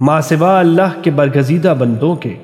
ماں سوا اللہ کے برگزیدہ بندوں کے